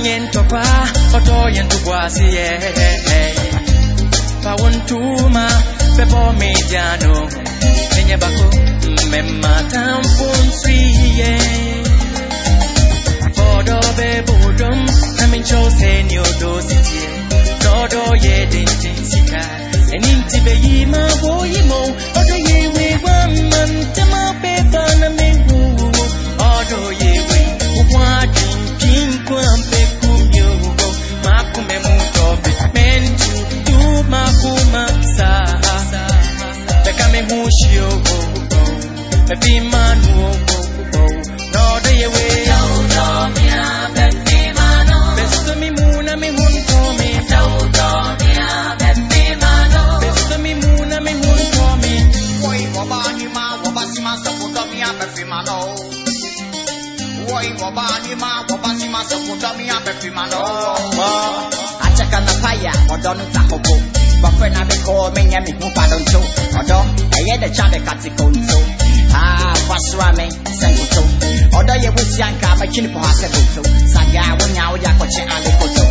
Odo nyento kwa Odo yentu kwa siye. Pa wontuma Bebo mediano Nenye bako Mema tampun siye Odo bebo dum Namin chose ni odo sitie Nodo ye dintin sika. Eninti be yima wo yimo Odo ye we waman Tema beba me hushi yo go go Bebi manu go go Nodo ye we Beso mi muna mi hunto mi Beso mi muna mi. Hunto mi Woi wabani ma wabasi ma saputo mi abefi ma no. Woi wabani ma wabasi ma saputo mi abefi ma no. Achaka na paya odonu tahobo. Bafre na be ko me nya me hu pa don cho. Odo eye de cha be katiko nso. Ah fasra me senguto. Odo ye wusi anka ma chini po hase buto. Saga wonya woja ko chi ale koto.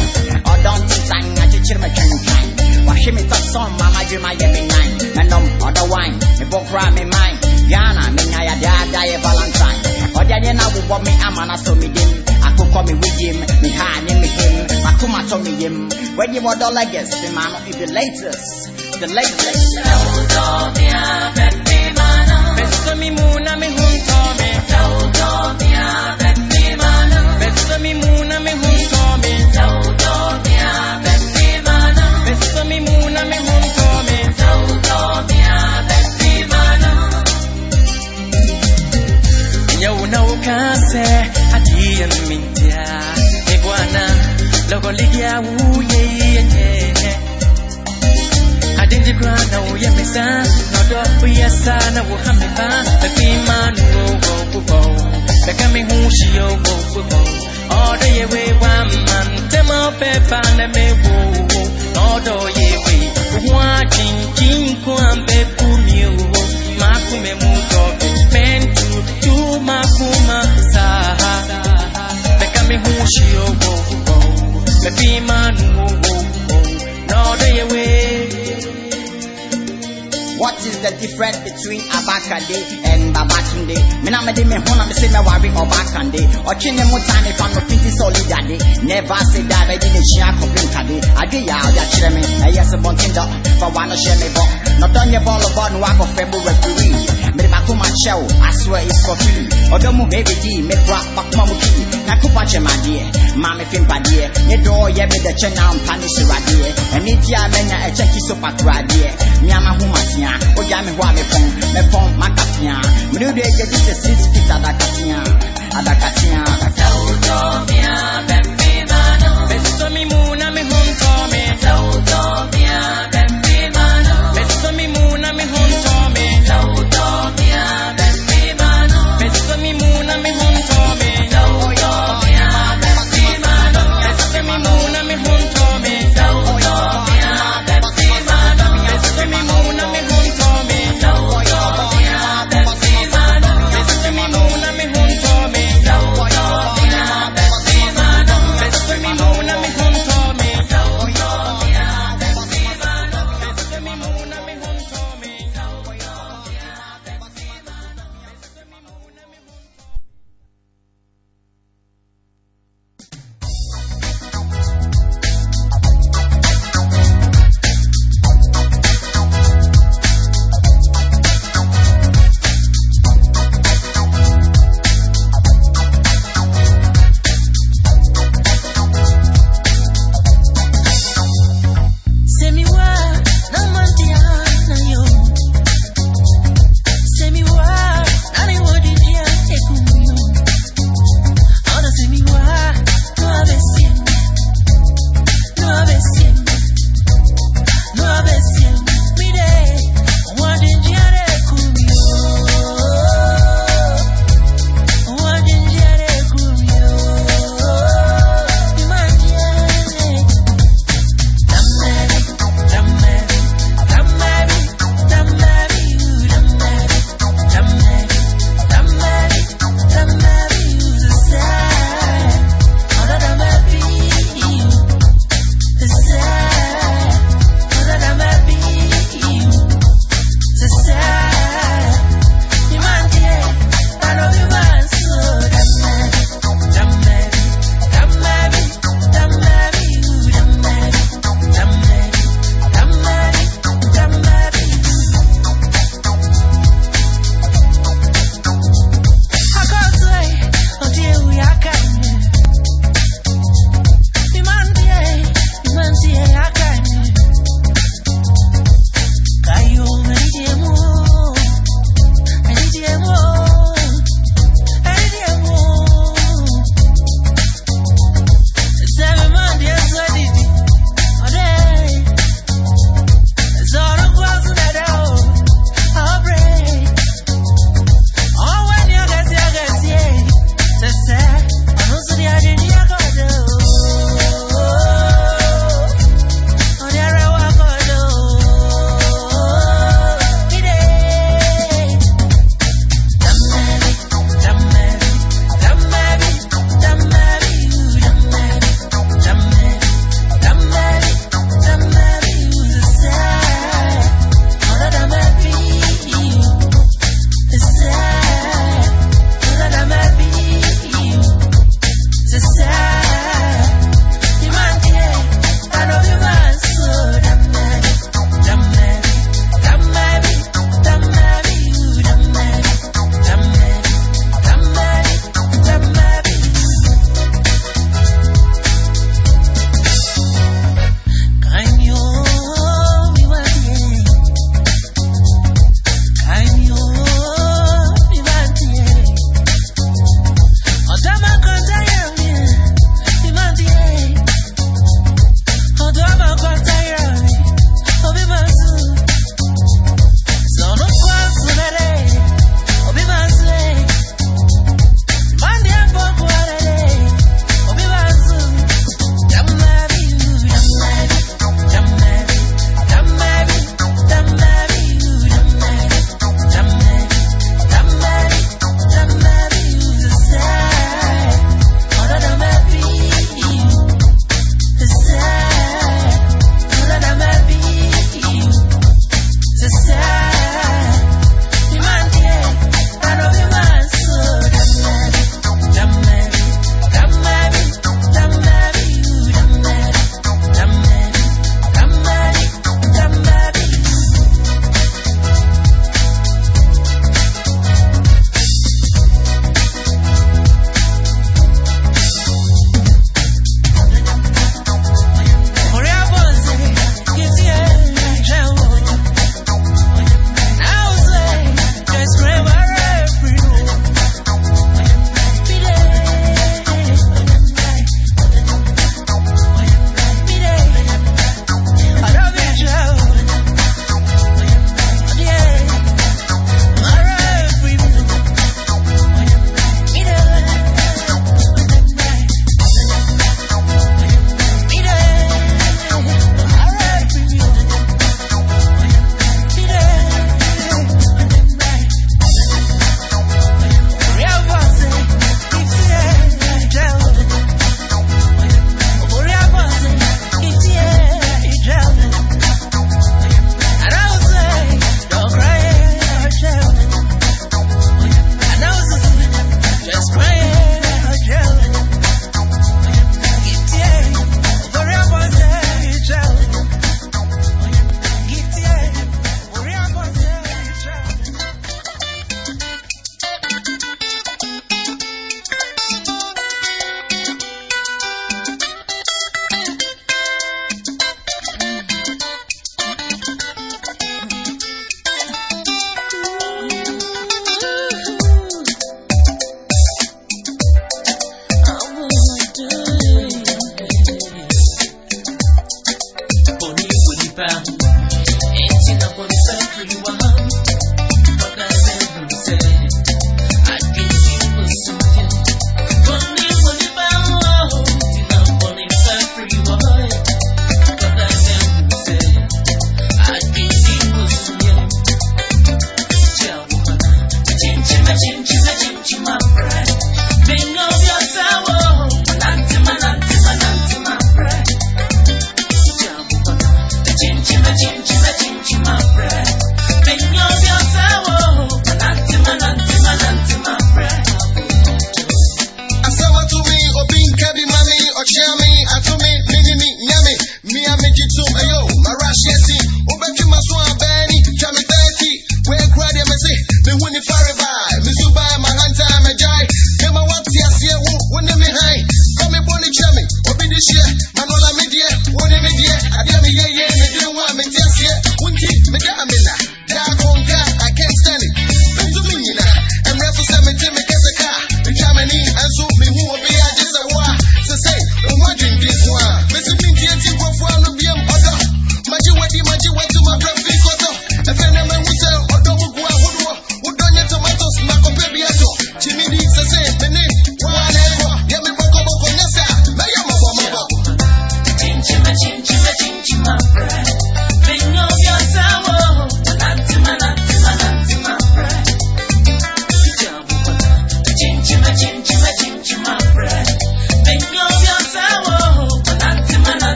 Odo ntanga chichiri me twan twan. Wahwe me top song mama dwuma ye me nine. Nanom odo wine me bokra me mine. Ghana me da da ye valentine. Odo ye na wo me ama na so me dim. Akokɔ me wigim, me ha ne me him. Yim. When you want dollar guess, the man of the latest. The latest. Logo ligia uye ye ye. Adinji grana uye mesa Nodo uye sana Wuhamika Bepima nugo go Beka mi hushi yo go me wo Odo ye we Wa chin chin kwambe kumyo Makume tu makuma hushi yo go go Bepima nugo Odo ye we What is the difference between Abakade and Babatunde? Me na me hona me say me worry Obakande. Ochi ne muta ne fan no solid ade. Never say that I didn't share complain kade. Ade ya ya chire me. E yes bon tindo for one share me bo. Not on your ball about no wako febo referee. De. I swear it's for free. Odo mu baby D me bra bakuma mu ki. Na kupa che ma die. Ma me fimpa die. Ye do ye me de che na mpani shiradie. Eni dia menya e check so patradie. Nyama humasia. Oja me hwa me. Me pon makasia. Me do de get this six feet adakatia. Adakatia. Beso mi muna mi junto found. por enough for the circle you are.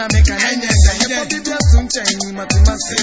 na meka na nyenda nyenda bibia tumcha ni matumasi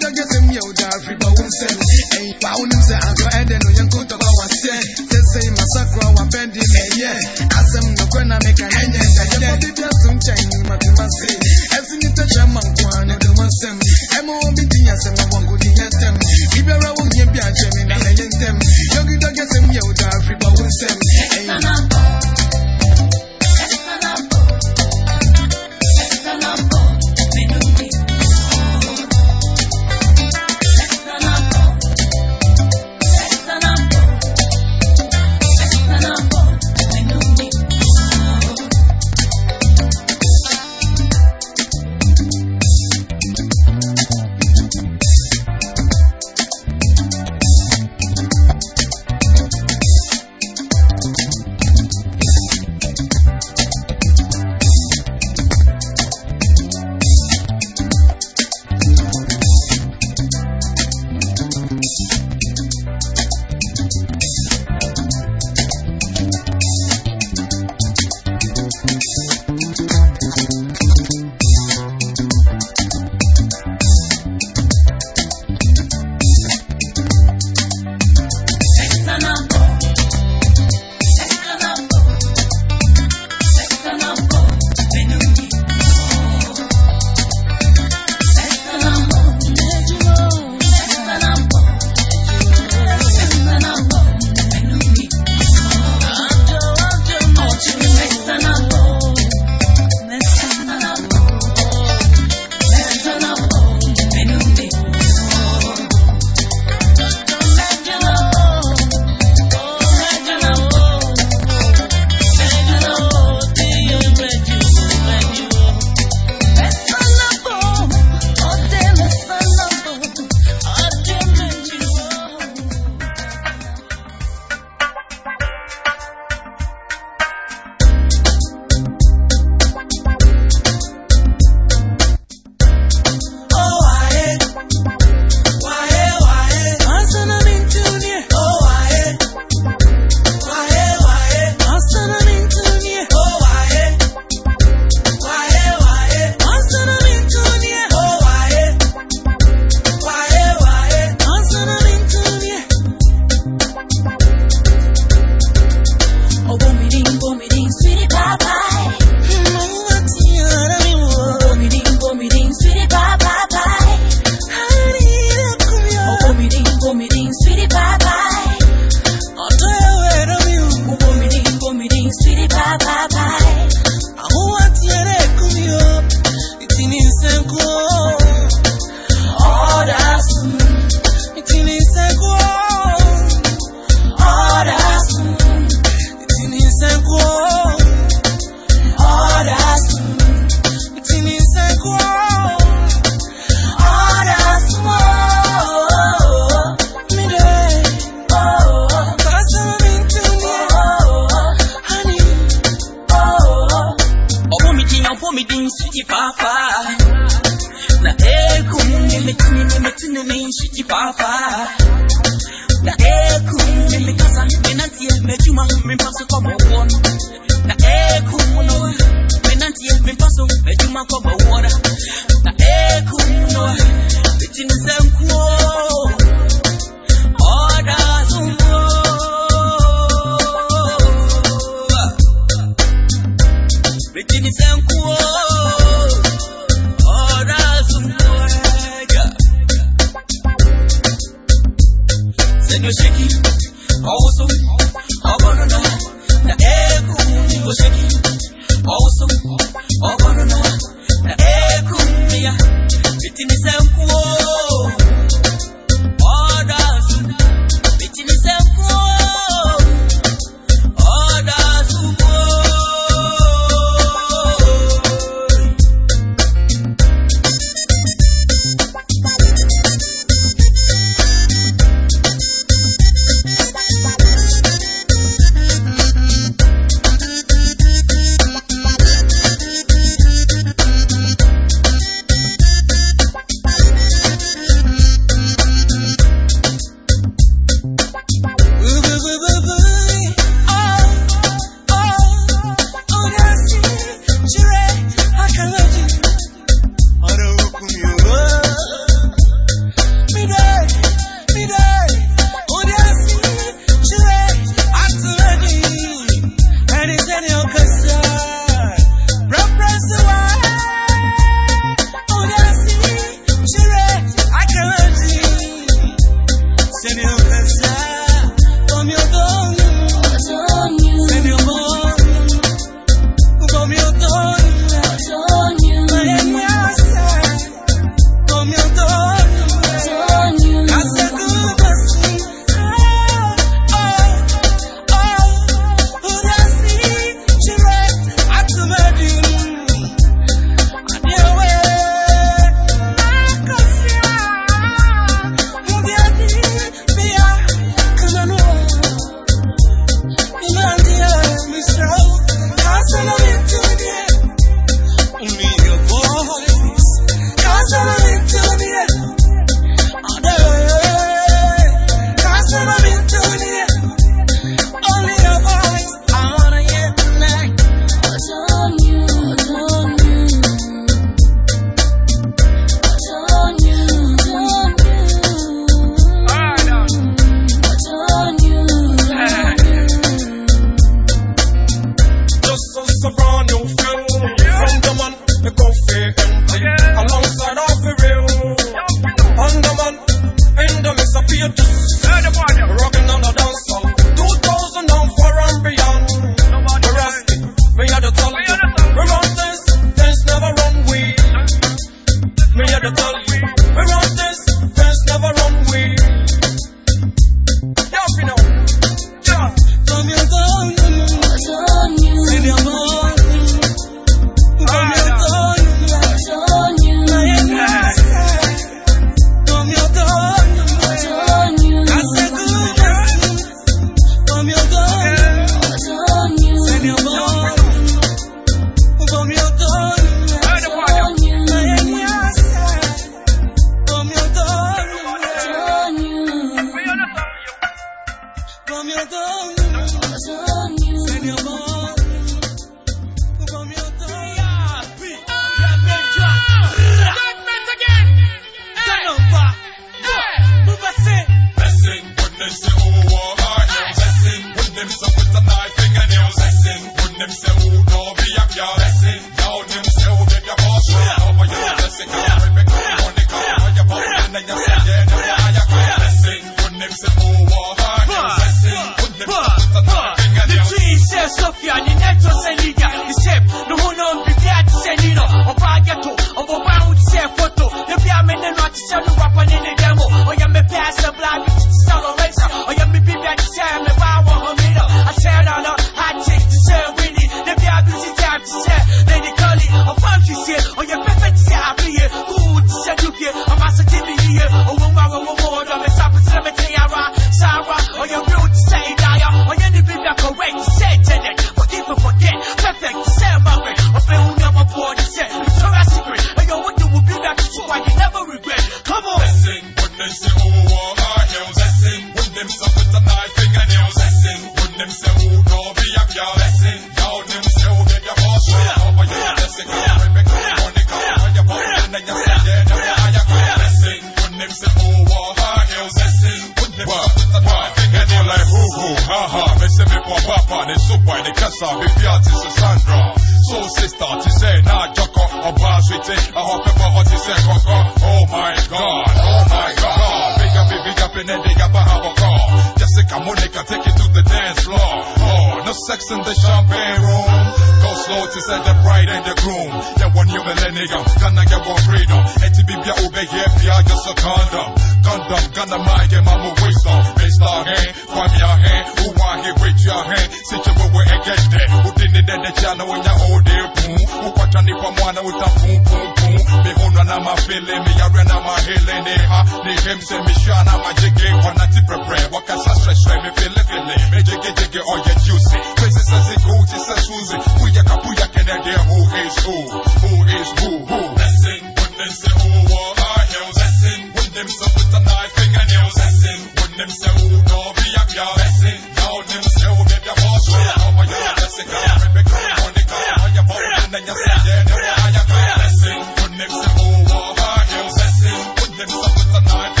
in the champagne room. Go slow to set the bride and the groom. Yeah, one you millennium, gonna get one freedom. And to be be over here, fear just a condom. Condom, gonna mind get mama waste on. Based on hand, kwame your hand. Who want here, wait your hand. Sit you where I get there. Who didn't it the channel when you hold there, boom. Who watch on the pamwana with a boom, boom, boom. Me hold on my feeling, me a run on my healing, eh, ha. Ni him say me shana, my jiggy, wanna tip a prayer. What can I stress, me feel it, feel it. Me jiggy, jiggy, oh yeah, juicy. Places as it goes, it's a Susie. Who ya who is who, who is who, who. Lesson when them say who are our hills. Lesson when them say with a knife fingernails. Lesson when them say who don't be a girl. Lesson now say who did your boss. How are you? Lesson now remember on the car. How you born and then say yeah, never how you go. Lesson when say who are our hills. Lesson when them say with a knife